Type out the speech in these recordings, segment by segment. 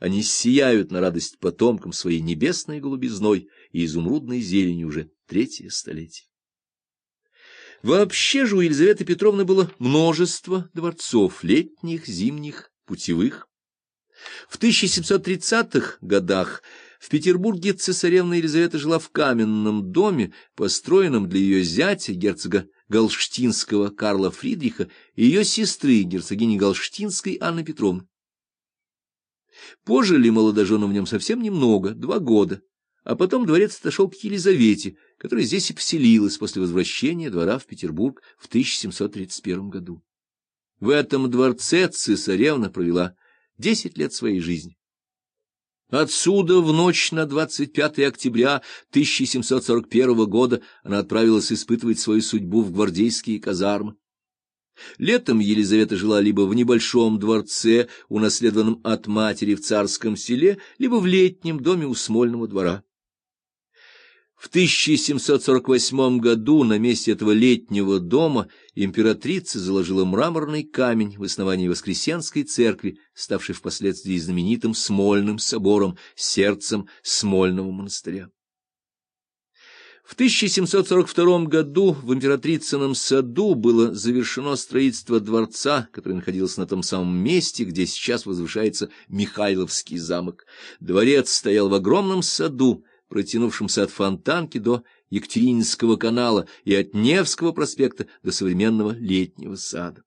Они сияют на радость потомкам своей небесной голубизной и изумрудной зеленью уже третье столетие. Вообще же у Елизаветы Петровны было множество дворцов, летних, зимних, путевых. В 1730-х годах в Петербурге цесаревна Елизавета жила в каменном доме, построенном для ее зятя, герцога Галштинского Карла Фридриха, и ее сестры, герцогини Галштинской Анны Петровны. Пожили молодожены в нем совсем немного, два года, а потом дворец отошел к Елизавете, которая здесь и поселилась после возвращения двора в Петербург в 1731 году. В этом дворце цесаревна провела десять лет своей жизни. Отсюда в ночь на 25 октября 1741 года она отправилась испытывать свою судьбу в гвардейские казармы. Летом Елизавета жила либо в небольшом дворце, унаследованном от матери в царском селе, либо в летнем доме у Смольного двора. В 1748 году на месте этого летнего дома императрица заложила мраморный камень в основании Воскресенской церкви, ставшей впоследствии знаменитым Смольным собором, сердцем Смольного монастыря. В 1742 году в императрицыном саду было завершено строительство дворца, который находился на том самом месте, где сейчас возвышается Михайловский замок. Дворец стоял в огромном саду, протянувшемся от Фонтанки до Екатерининского канала и от Невского проспекта до современного летнего сада.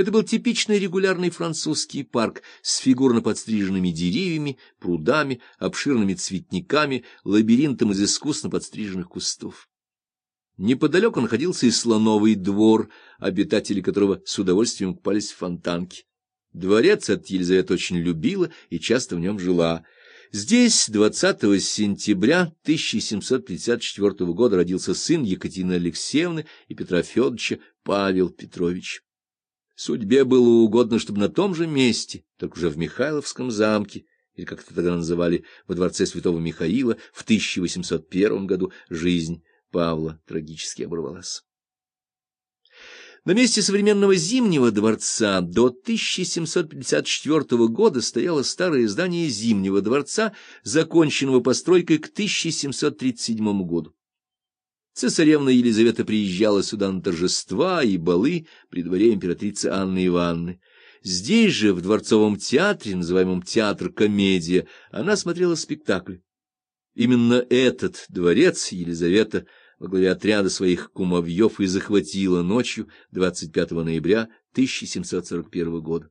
Это был типичный регулярный французский парк с фигурно подстриженными деревьями, прудами, обширными цветниками, лабиринтом из искусно подстриженных кустов. Неподалеку находился и слоновый двор, обитатели которого с удовольствием купались в фонтанке. Дворец от Елизавета очень любила и часто в нем жила — Здесь 20 сентября 1754 года родился сын Екатерины Алексеевны и Петра Федоровича Павел Петрович. Судьбе было угодно, чтобы на том же месте, только уже в Михайловском замке, или как это тогда называли, во дворце святого Михаила, в 1801 году жизнь Павла трагически оборвалась. На месте современного Зимнего дворца до 1754 года стояло старое здание Зимнего дворца, законченного постройкой к 1737 году. Цесаревна Елизавета приезжала сюда на торжества и балы при дворе императрицы Анны Ивановны. Здесь же, в Дворцовом театре, называемом «Театр-комедия», она смотрела спектакль. Именно этот дворец Елизавета во главе отряда своих кумовьев и захватила ночью 25 ноября 1741 года.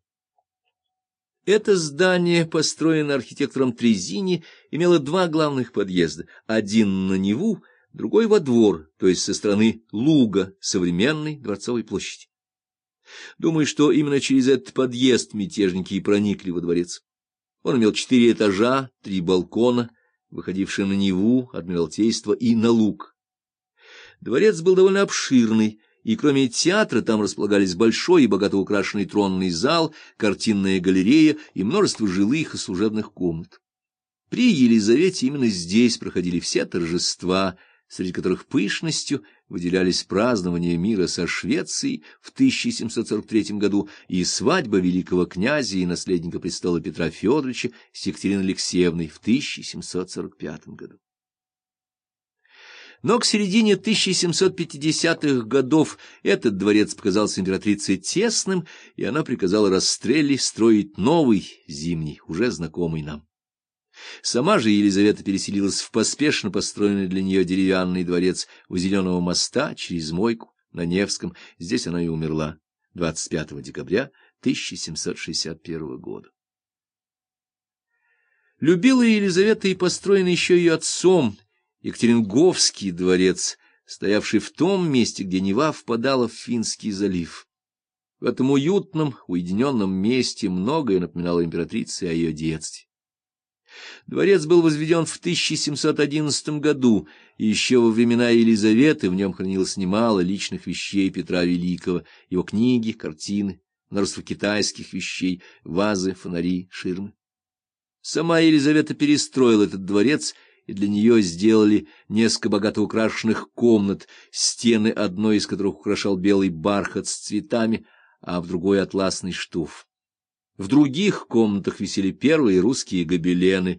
Это здание, построенное архитектором Трезини, имело два главных подъезда, один на Неву, другой во двор, то есть со стороны луга современной Дворцовой площади. Думаю, что именно через этот подъезд мятежники и проникли во дворец. Он имел четыре этажа, три балкона, выходившие на Неву, Адмиралтейство и на луг, Дворец был довольно обширный, и кроме театра там располагались большой и богато украшенный тронный зал, картинная галерея и множество жилых и служебных комнат. При Елизавете именно здесь проходили все торжества, среди которых пышностью выделялись празднования мира со Швецией в 1743 году и свадьба великого князя и наследника престола Петра Федоровича с Екатериной Алексеевной в 1745 году. Но к середине 1750-х годов этот дворец показался императрице тесным, и она приказала Растрелли строить новый, зимний, уже знакомый нам. Сама же Елизавета переселилась в поспешно построенный для нее деревянный дворец у Зеленого моста через Мойку на Невском. Здесь она и умерла 25 декабря 1761 года. Любила Елизавета и построенный еще ее отцом Екатеринговский дворец, стоявший в том месте, где Нева впадала в Финский залив. В этом уютном, уединенном месте многое напоминало императрице о ее детстве. Дворец был возведен в 1711 году, и еще во времена Елизаветы в нем хранилось немало личных вещей Петра Великого, его книги, картины, множество китайских вещей, вазы, фонари, ширмы. Сама Елизавета перестроила этот дворец и для нее сделали несколько богато украшенных комнат, стены одной из которых украшал белый бархат с цветами, а в другой — атласный штуф. В других комнатах висели первые русские гобелены,